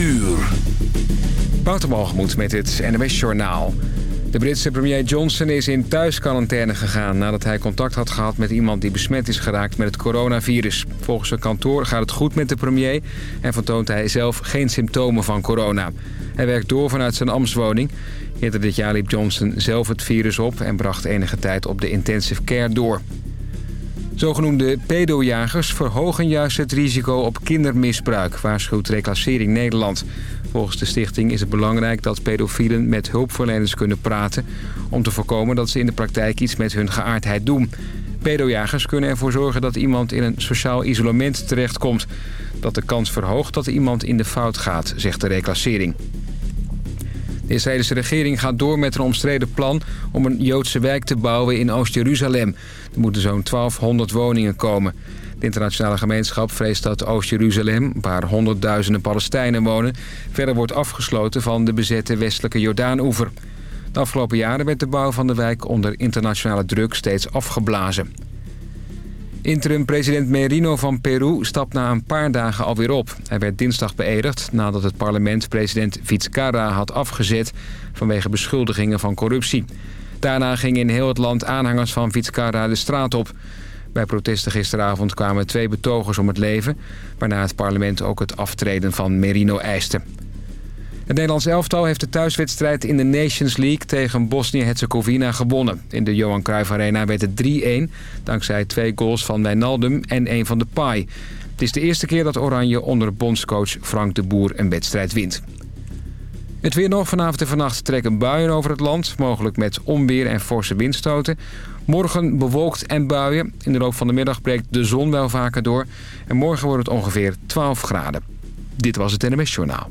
uur. Met het NWS Journaal. De Britse premier Johnson is in thuisquarantaine gegaan... nadat hij contact had gehad met iemand die besmet is geraakt met het coronavirus. Volgens zijn kantoor gaat het goed met de premier... en vertoont hij zelf geen symptomen van corona. Hij werkt door vanuit zijn ambtswoning. Eerder dit jaar liep Johnson zelf het virus op... en bracht enige tijd op de intensive care door. Zogenoemde pedojagers verhogen juist het risico op kindermisbruik... waarschuwt Reclassering Nederland... Volgens de stichting is het belangrijk dat pedofielen met hulpverleners kunnen praten... om te voorkomen dat ze in de praktijk iets met hun geaardheid doen. Pedojagers kunnen ervoor zorgen dat iemand in een sociaal isolement terechtkomt. Dat de kans verhoogt dat iemand in de fout gaat, zegt de reclassering. De Israëlische regering gaat door met een omstreden plan om een Joodse wijk te bouwen in Oost-Jeruzalem. Er moeten zo'n 1200 woningen komen. De internationale gemeenschap vreest dat Oost-Jeruzalem, waar honderdduizenden Palestijnen wonen... verder wordt afgesloten van de bezette westelijke Jordaan-oever. De afgelopen jaren werd de bouw van de wijk onder internationale druk steeds afgeblazen. Interim-president Merino van Peru stapt na een paar dagen alweer op. Hij werd dinsdag beëdigd nadat het parlement president Vizcarra had afgezet... vanwege beschuldigingen van corruptie. Daarna gingen in heel het land aanhangers van Vizcarra de straat op... Bij protesten gisteravond kwamen twee betogers om het leven... waarna het parlement ook het aftreden van Merino eiste. Het Nederlands elftal heeft de thuiswedstrijd in de Nations League tegen Bosnië-Herzegovina gewonnen. In de Johan Cruijff Arena werd het 3-1, dankzij twee goals van Wijnaldum en één van de Pai. Het is de eerste keer dat Oranje onder bondscoach Frank de Boer een wedstrijd wint. Het weer nog. Vanavond en vannacht trekken buien over het land. Mogelijk met onweer en forse windstoten. Morgen bewolkt en buien. In de loop van de middag breekt de zon wel vaker door. En morgen wordt het ongeveer 12 graden. Dit was het NMS Journaal.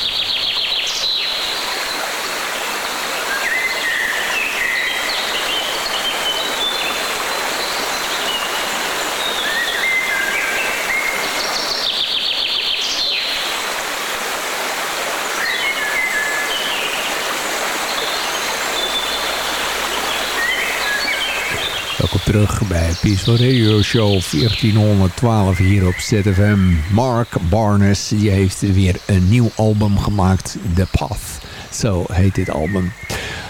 Terug bij Peaceful Radio Show 1412 hier op ZFM. Mark Barnes die heeft weer een nieuw album gemaakt, The Path. Zo heet dit album.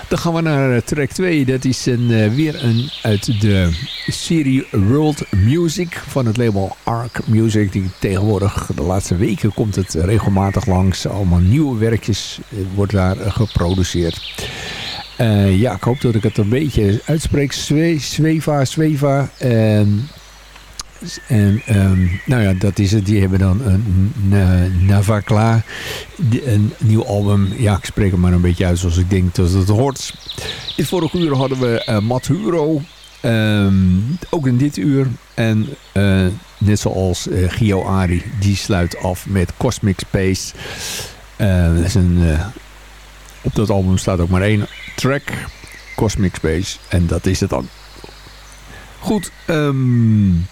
Dan gaan we naar track 2. Dat is een, uh, weer een uit de serie World Music van het label Arc Music. Die tegenwoordig, de laatste weken komt het regelmatig langs. Allemaal nieuwe werkjes uh, wordt daar geproduceerd. Uh, ja, ik hoop dat ik het een beetje uitspreek. Zweva, Zweva. En, en um, nou ja, dat is het. Die hebben dan een Navakla. Een nieuw album. Ja, ik spreek hem maar een beetje uit zoals ik denk dat het hoort. In het vorige uur hadden we uh, Mathuro. Um, ook in dit uur. En uh, net zoals uh, Gio Ari. Die sluit af met Cosmic Space. dat is een... op dat album staat ook maar één track Cosmic Space. En dat is het dan. Goed, um,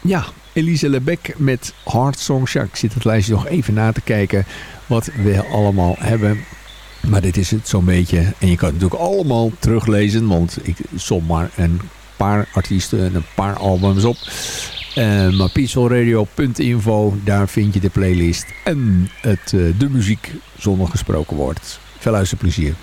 ja, Elise Lebec met Hard Songs. Ja, ik zit het lijstje nog even na te kijken wat we allemaal hebben. Maar dit is het zo'n beetje. En je kan het natuurlijk allemaal teruglezen, want ik som maar een paar artiesten en een paar albums op. Uh, maar peacefulradio.info, daar vind je de playlist en het, uh, de muziek zonder gesproken woord. Veel luisterplezier.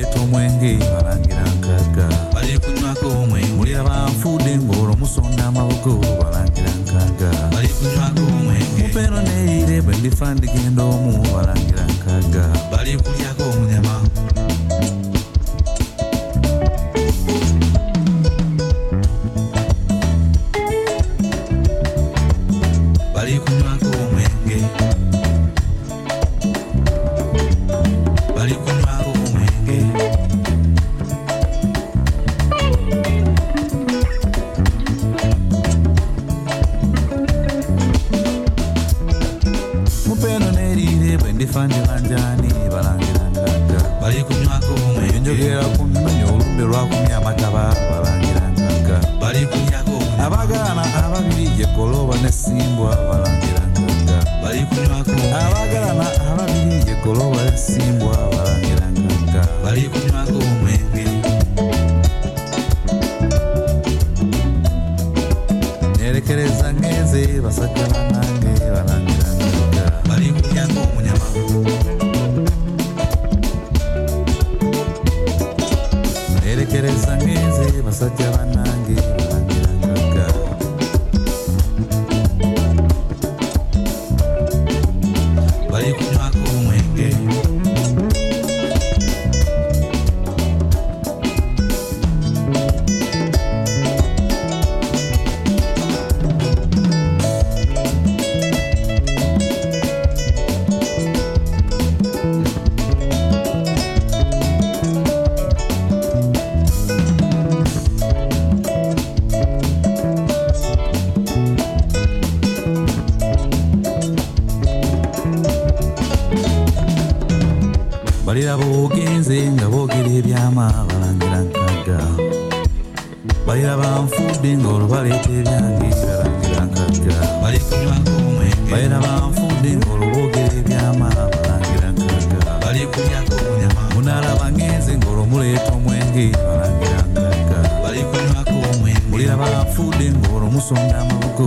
Ng'olwomuleeta omwenge balangira nkagga bali kunywako omwenge mulira banfudde ng'olwomusonda amabugo balangira bali kunywako omwenge neeyire bwe ndifa ndigenda nze nga boogera ebyama balangira nkagga balira banfudde ng'olwo baleeta ebyange balangira nkagga balira banfudde ng'olwo boogera ebyama balangira nkagga munaalaba ngenze ng'olwo muleeta omwenge balangira nkagga mulira banfudde ng'olwo musonda amaboko.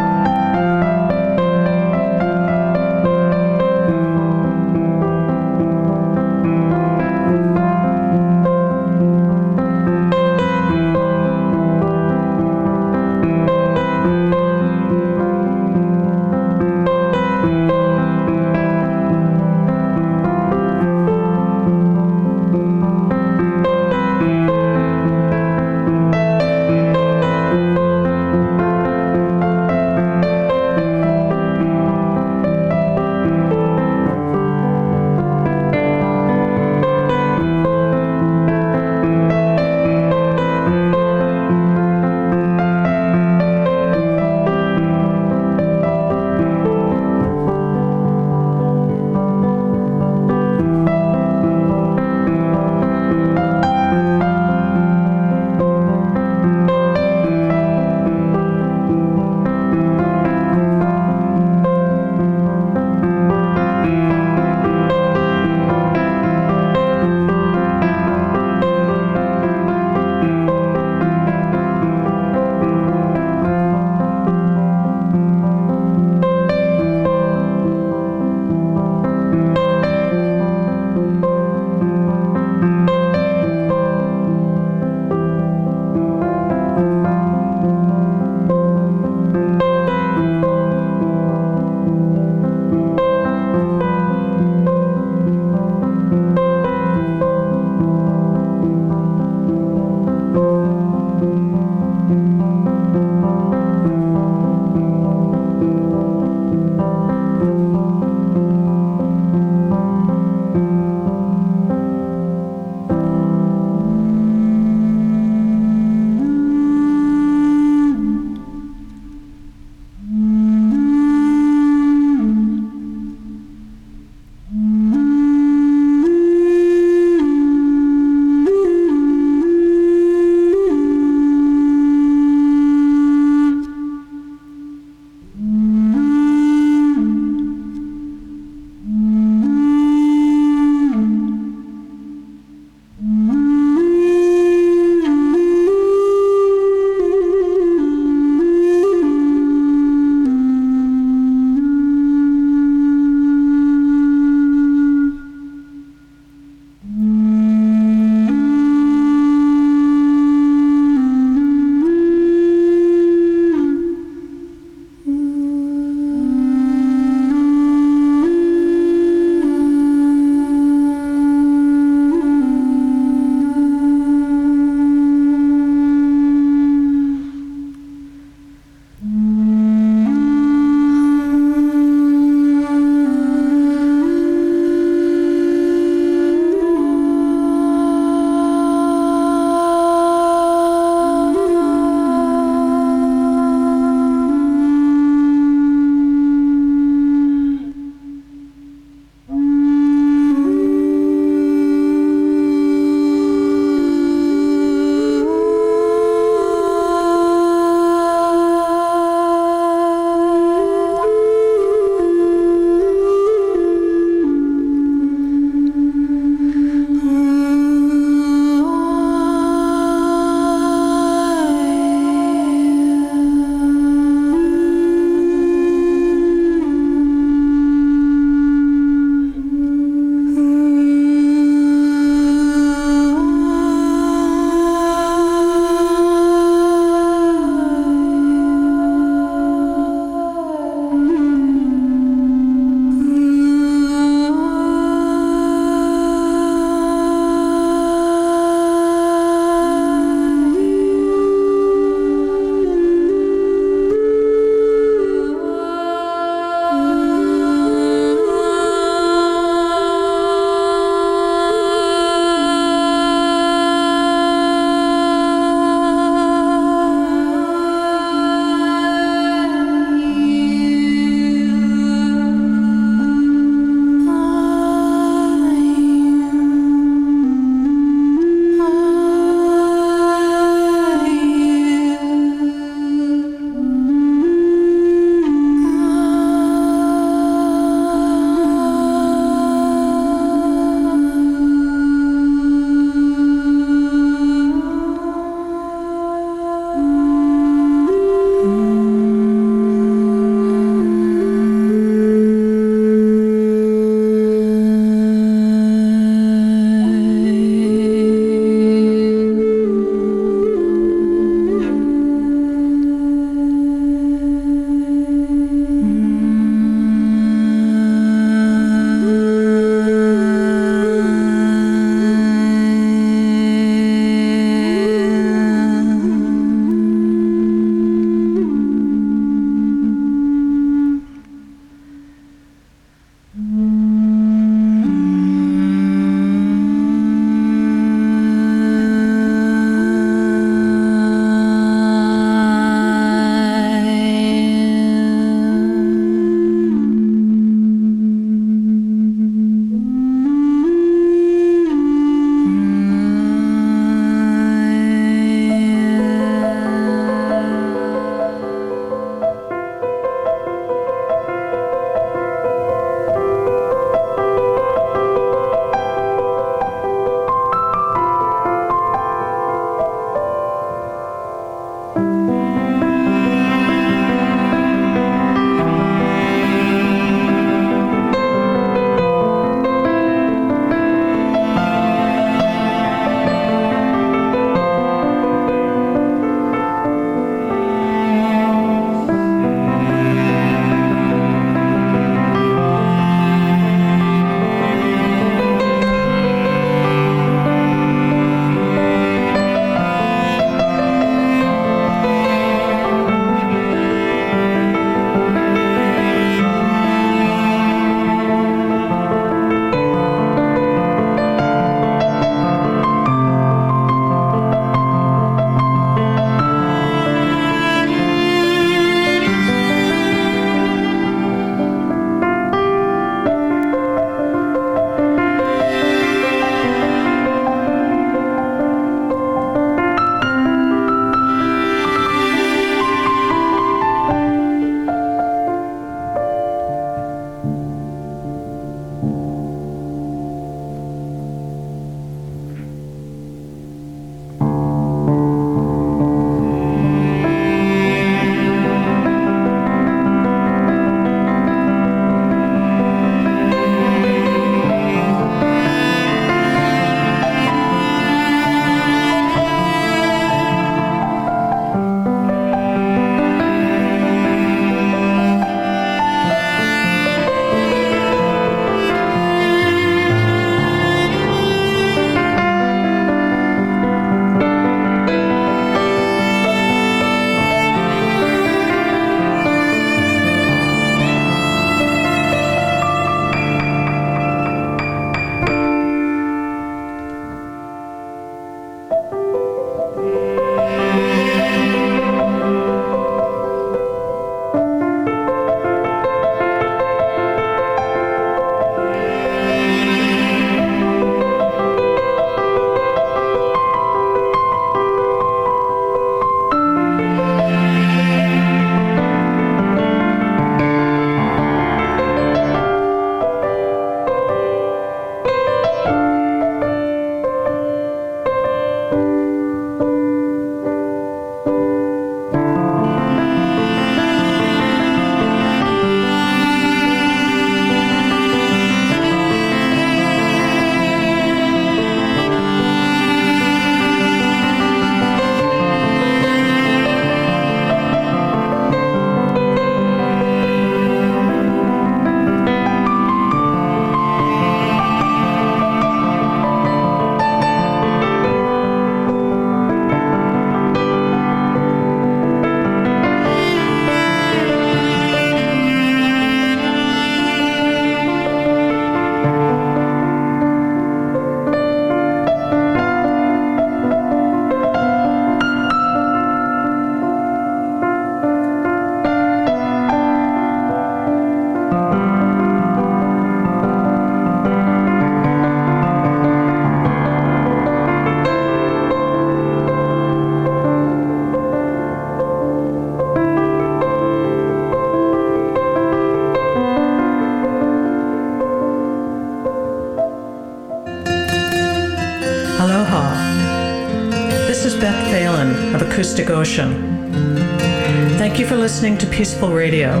Peaceful Radio.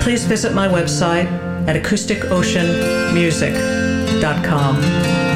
Please visit my website at acousticoceanmusic.com.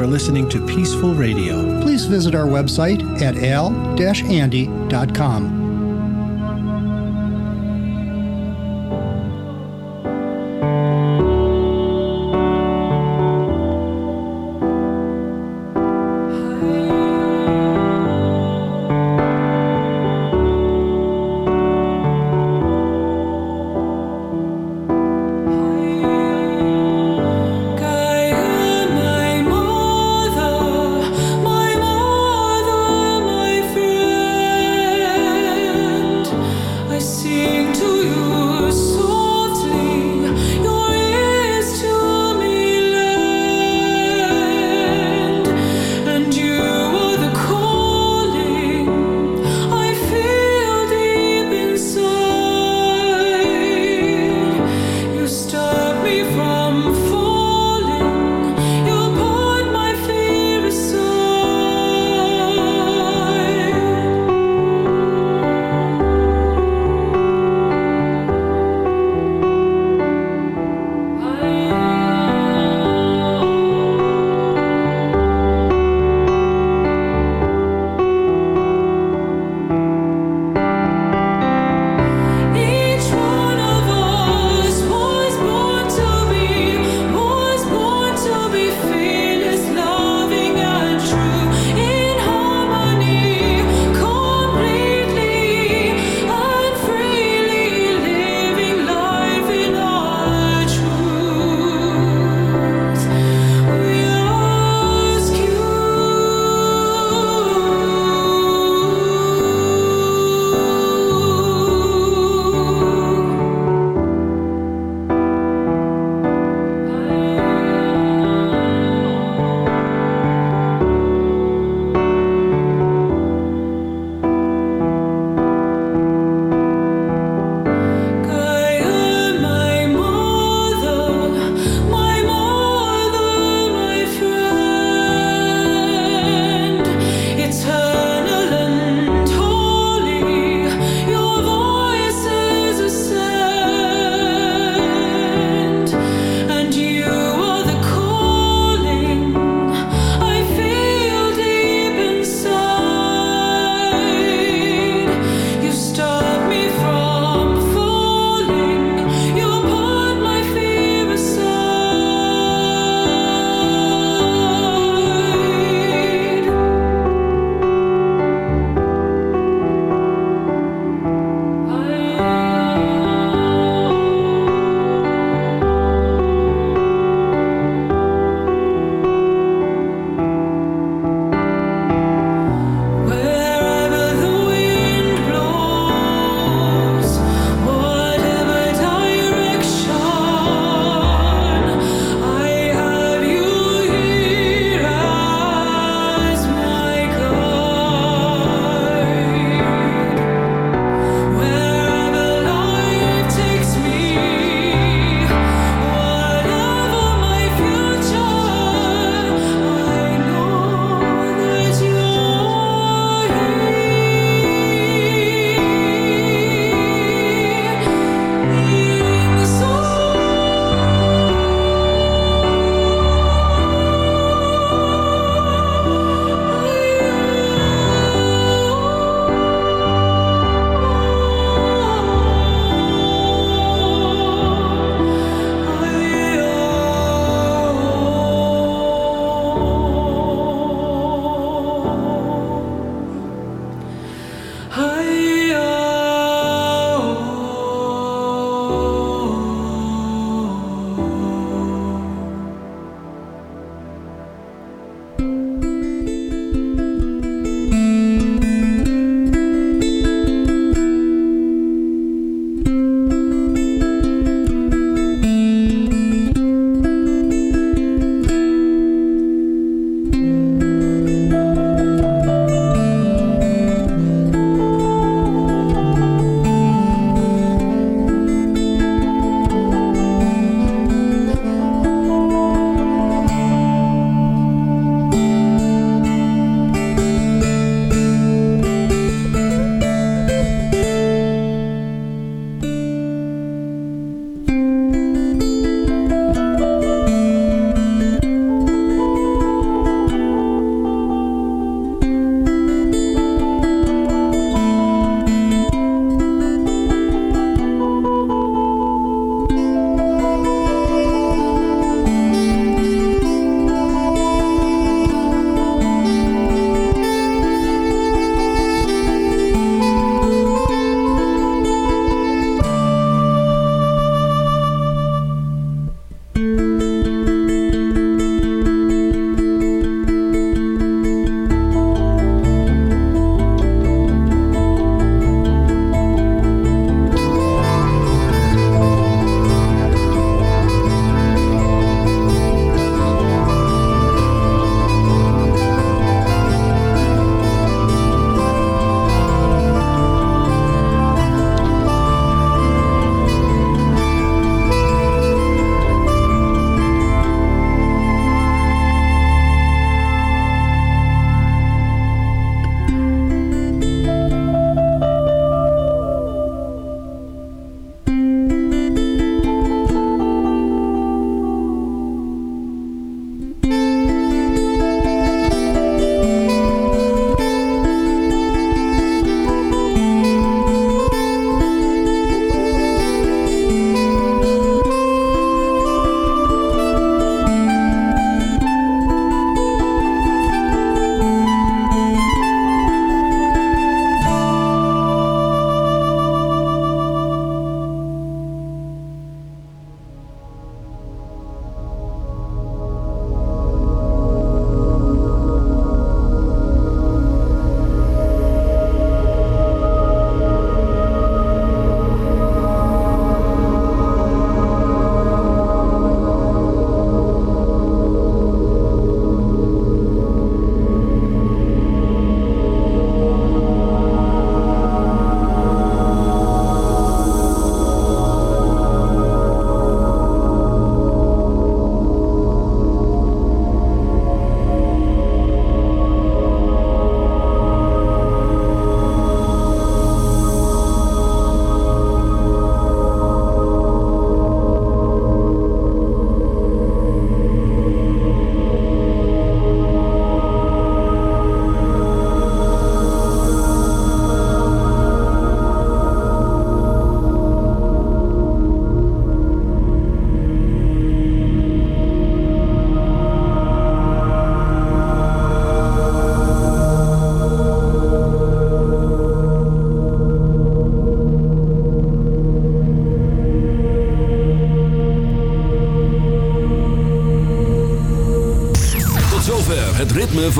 For listening to Peaceful Radio. Please visit our website at al-andy.com.